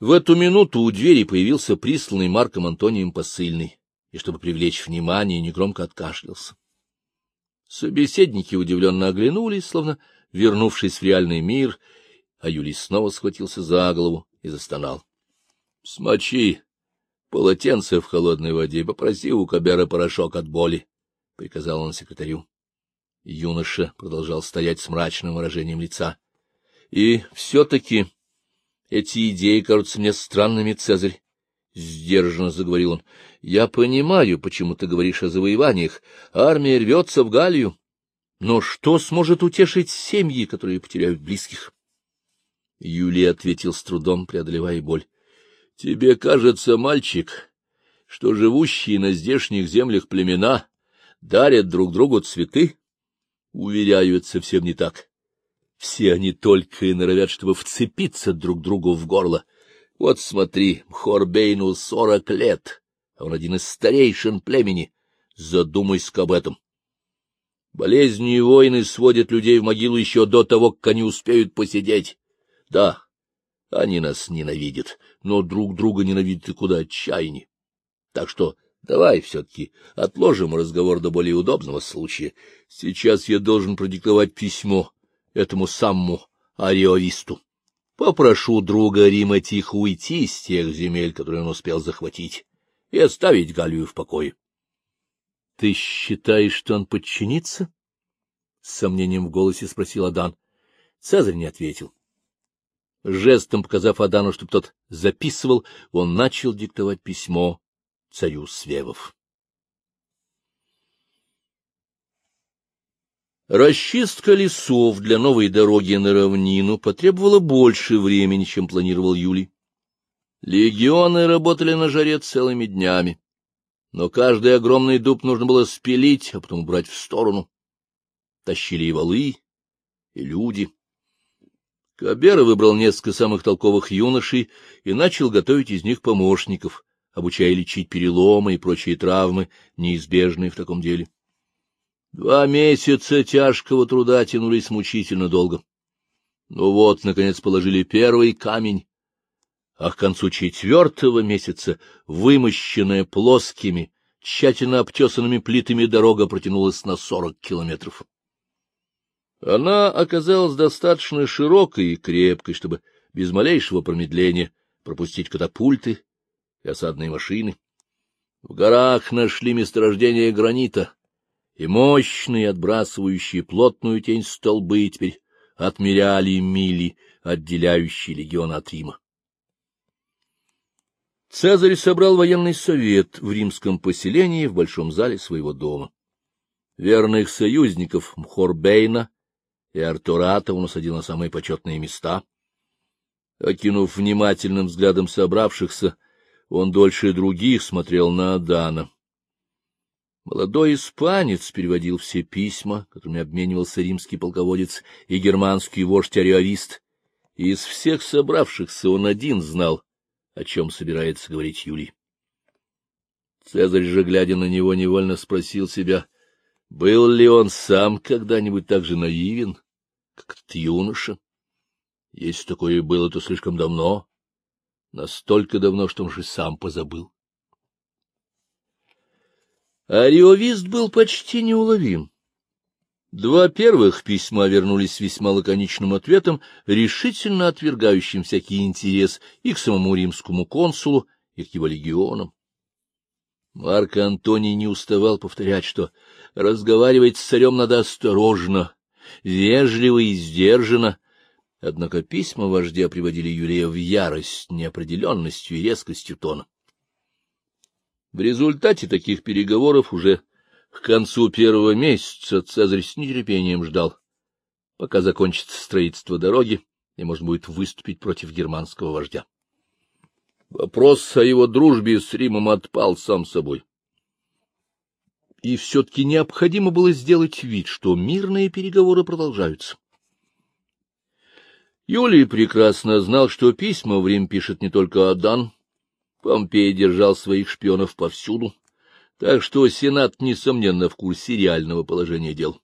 В эту минуту у двери появился присланный Марком Антонием посыльный, и, чтобы привлечь внимание, негромко откашлялся. Собеседники удивленно оглянулись, словно вернувшись в реальный мир, а Юлий снова схватился за голову и застонал. — Смочи полотенце в холодной воде и попроси у Кабера порошок от боли, — приказал он секретарю. Юноша продолжал стоять с мрачным выражением лица. — И все-таки эти идеи кажутся мне странными, Цезарь, — сдержанно заговорил он. — Я понимаю, почему ты говоришь о завоеваниях. Армия рвется в Галлию. Но что сможет утешить семьи, которые потеряют близких? Юлий ответил с трудом, преодолевая боль. — Тебе кажется, мальчик, что живущие на здешних землях племена дарят друг другу цветы? Уверяю, это совсем не так. Все они только и норовят, чтобы вцепиться друг другу в горло. Вот смотри, Хорбейну сорок лет, а он один из старейшин племени. Задумайся об этом. Болезни и войны сводят людей в могилу еще до того, как они успеют посидеть. Да, они нас ненавидят, но друг друга ненавидят и куда отчаяннее. Так что давай все-таки отложим разговор до более удобного случая. Сейчас я должен продиктовать письмо этому самому ариовисту. Попрошу друга Рима тихо уйти из тех земель, которые он успел захватить, и оставить Галию в покое. — Ты считаешь, что он подчинится? — с сомнением в голосе спросил Адан. Цезарь не ответил. Жестом показав Адану, чтобы тот записывал, он начал диктовать письмо царю Свевов. Расчистка лесов для новой дороги на равнину потребовала больше времени, чем планировал Юлий. Легионы работали на жаре целыми днями, но каждый огромный дуб нужно было спилить, а потом убрать в сторону. Тащили и валы, и люди. Кабера выбрал несколько самых толковых юношей и начал готовить из них помощников, обучая лечить переломы и прочие травмы, неизбежные в таком деле. Два месяца тяжкого труда тянулись мучительно долго. Ну вот, наконец, положили первый камень, а к концу четвертого месяца, вымощенная плоскими, тщательно обтесанными плитами дорога протянулась на сорок километров. Она оказалась достаточно широкой и крепкой, чтобы без малейшего промедления пропустить катапульты и осадные машины. В горах нашли месторождение гранита, и мощные, отбрасывающие плотную тень столбы теперь отмеряли мили, отделяющие легион от Рима. Цезарь собрал военный совет в римском поселении в большом зале своего дома. Верных союзников Мхорбейна и Артурата он усадил на самые почетные места. Окинув внимательным взглядом собравшихся, он дольше других смотрел на Адана. Молодой испанец переводил все письма, которыми обменивался римский полководец и германский вождь-ариавист. Из всех собравшихся он один знал, о чем собирается говорить Юлий. Цезарь же, глядя на него, невольно спросил себя, был ли он сам когда-нибудь так же наивен, как этот юноша. Если такое было, то слишком давно, настолько давно, что он же сам позабыл. Ариовист был почти неуловим. Два первых письма вернулись весьма лаконичным ответом, решительно отвергающим всякий интерес и к самому римскому консулу, и к его легионам. Марк Антоний не уставал повторять, что разговаривать с царем надо осторожно, вежливо и сдержанно, однако письма вождя приводили Юлия в ярость неопределенностью и резкостью тона. В результате таких переговоров уже к концу первого месяца Цезарь с нетерпением ждал, пока закончится строительство дороги и можно будет выступить против германского вождя. Вопрос о его дружбе с Римом отпал сам собой. И все-таки необходимо было сделать вид, что мирные переговоры продолжаются. Юлий прекрасно знал, что письма в Рим пишет не только Адан, Помпей держал своих шпионов повсюду, так что Сенат, несомненно, в курсе реального положения дел.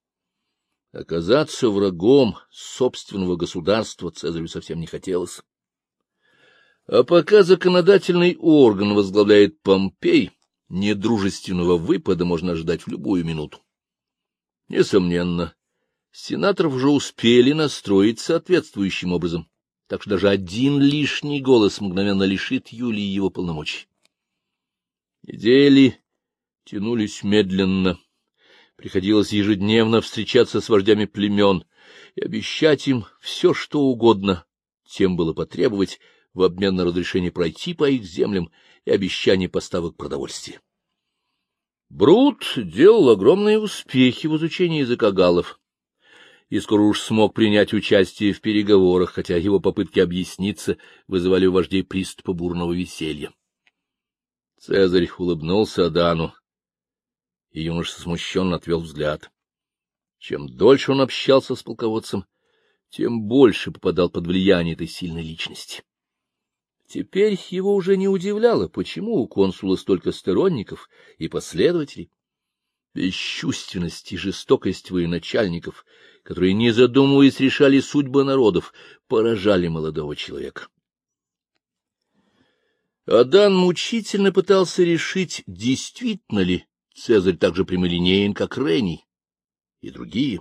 Оказаться врагом собственного государства Цезарю совсем не хотелось. А пока законодательный орган возглавляет Помпей, недружественного выпада можно ожидать в любую минуту. Несомненно, сенаторов уже успели настроить соответствующим образом, так что даже один лишний голос мгновенно лишит Юлии его полномочий. Недели тянулись медленно. Приходилось ежедневно встречаться с вождями племен и обещать им все, что угодно, тем было потребовать в обмен на разрешение пройти по их землям и обещание поставок продовольствия. Брут делал огромные успехи в изучении языка галлов и скоро уж смог принять участие в переговорах, хотя его попытки объясниться вызывали у вождей приступа бурного веселья. Цезарь улыбнулся Адану, и юноша смущенно отвел взгляд. Чем дольше он общался с полководцем, тем больше попадал под влияние этой сильной личности. Теперь его уже не удивляло, почему у консула столько сторонников и последователей. Бесчувственность и жестокость военачальников, которые, не задумываясь, решали судьбы народов, поражали молодого человека. Адан мучительно пытался решить, действительно ли Цезарь так же прямолинеен, как Рений и другие.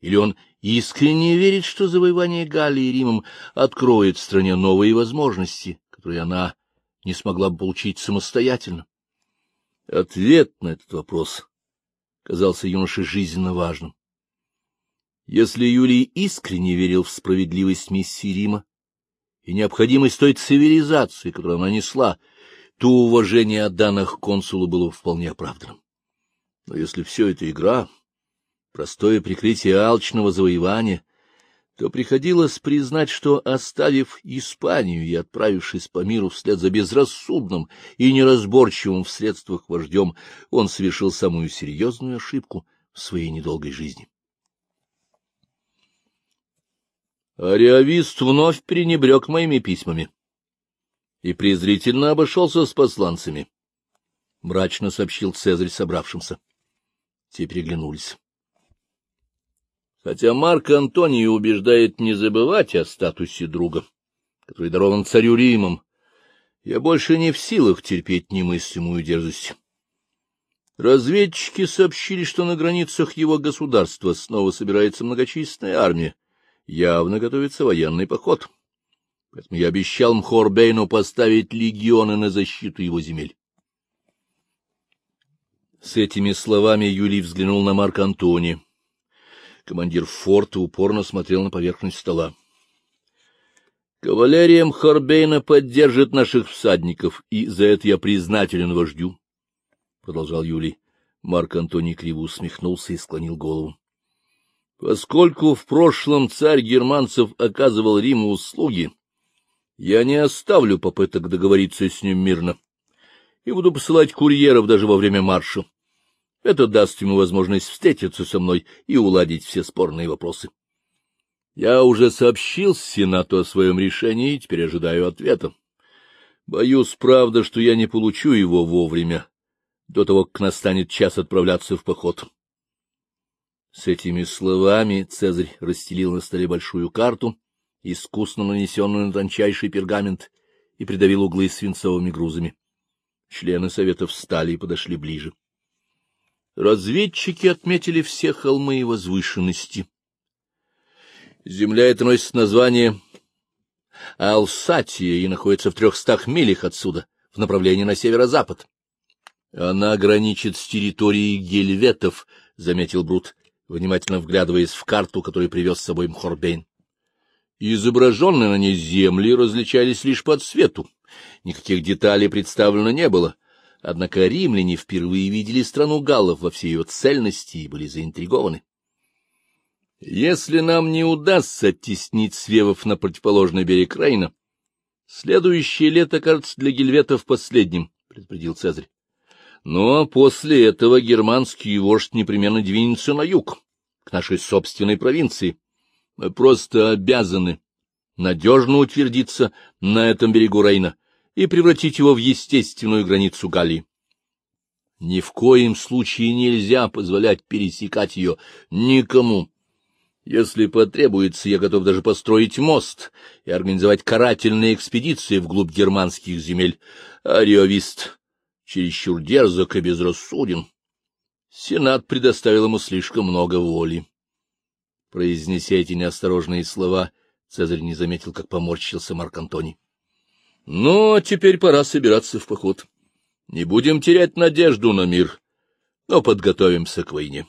Или он искренне верит, что завоевание Галлии Римом откроет стране новые возможности, которые она не смогла бы получить самостоятельно? Ответ на этот вопрос казался юноше жизненно важным. Если Юлий искренне верил в справедливость миссии Рима и необходимость той цивилизации, которую она несла, то уважение отданных консулу было вполне оправданным. Но если все это игра, простое прикрытие алчного завоевания, то приходилось признать, что, оставив Испанию и отправившись по миру вслед за безрассудным и неразборчивым в средствах вождем, он совершил самую серьезную ошибку в своей недолгой жизни. Ариавист вновь пренебрег моими письмами и презрительно обошелся с посланцами, — мрачно сообщил Цезарь собравшимся. Те переглянулись. Хотя Марк Антоний убеждает не забывать о статусе друга, который дарован царю Римом, я больше не в силах терпеть немыслимую дерзость. Разведчики сообщили, что на границах его государства снова собирается многочисленная армия, явно готовится военный поход. Поэтому я обещал Мхорбейну поставить легионы на защиту его земель. С этими словами Юлий взглянул на Марка Антония. Командир форта упорно смотрел на поверхность стола. — Кавалерия Мхорбейна поддержит наших всадников, и за это я признателен вождю, — продолжал Юлий. Марк Антоний криво усмехнулся и склонил голову. — Поскольку в прошлом царь германцев оказывал Риму услуги, я не оставлю попыток договориться с ним мирно и буду посылать курьеров даже во время марша. Это даст ему возможность встретиться со мной и уладить все спорные вопросы. Я уже сообщил Сенату о своем решении и теперь ожидаю ответа. Боюсь, правда, что я не получу его вовремя, до того, как настанет час отправляться в поход. С этими словами Цезарь расстелил на столе большую карту, искусно нанесенную на тончайший пергамент, и придавил углы свинцовыми грузами. Члены совета встали и подошли ближе. Разведчики отметили все холмы и возвышенности. Земля эта носит название Алсатия и находится в трехстах милях отсюда, в направлении на северо-запад. Она граничит с территорией гельветов, — заметил Брут, внимательно вглядываясь в карту, которую привез с собой Мхорбейн. Изображенные на ней земли различались лишь по цвету, никаких деталей представлено не было — Однако римляне впервые видели страну галлов во всей ее цельности и были заинтригованы. Если нам не удастся оттеснить свевов на противоположный берег Рейна, следующее лето кажется для гельветов последним, — предупредил Цезарь. Но после этого германский вождь непременно двинется на юг, к нашей собственной провинции. Мы просто обязаны надежно утвердиться на этом берегу Рейна и превратить его в естественную границу Галлии. Ни в коем случае нельзя позволять пересекать ее никому. Если потребуется, я готов даже построить мост и организовать карательные экспедиции вглубь германских земель. Ариовист чересчур дерзок и безрассуден. Сенат предоставил ему слишком много воли. Произнеся эти неосторожные слова, Цезарь не заметил, как поморщился Марк Антоний. — Ну, а теперь пора собираться в поход. Не будем терять надежду на мир, но подготовимся к войне.